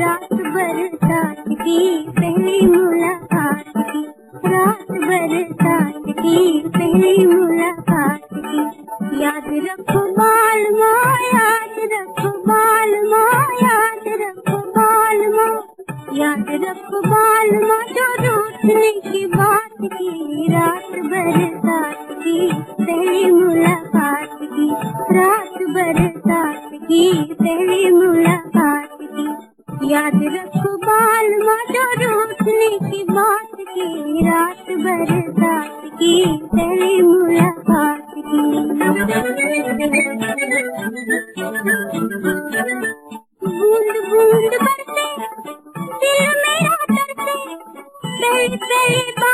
रात बरसात की पहली मुलाकात की। रात बरसात की पहली मुलाकात की। याद रखो बाल माँ, याद रखो बाल माँ, याद रखो बाल माँ। याद रखो बाल माँ जो रोटने की बात की। रात भर पहली मुलाकात की। याद रखो बाल माँ जो रूठने की बात की। रात बरसात की पहली मुलाकात की। बूंद बूंद बरसे दिल मेरा तरसे पहली पहली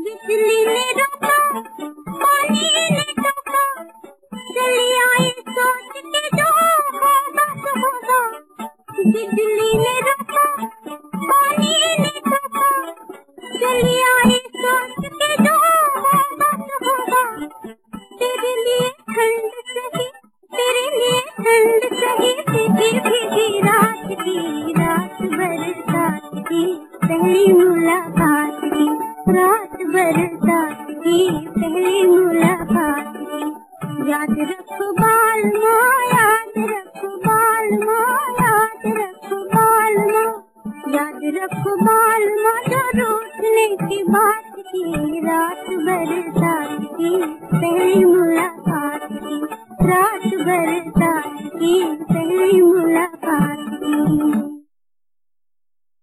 बिजली ने रोका पानी ने टोका चली आई सोच के जो होगा सो होगा बिजली ने रोका पानी ने टोका चली आई सोच के जो होगा सो होगा तेरे लिए ठंड सही तेरे लिए ठंड सही भीगी भीगी रात की रात बरसात की पहली मुलाकात की रात बरसात की पहली मुलाकात की याद रखो बाल माँ, याद रखो बाल माँ, याद रखो बाल माँ। याद रखो बाल माँ जो रोशने की बात की। रात बरसात की पहली मुलाकात की रात बरसात की पहली मुलाकात की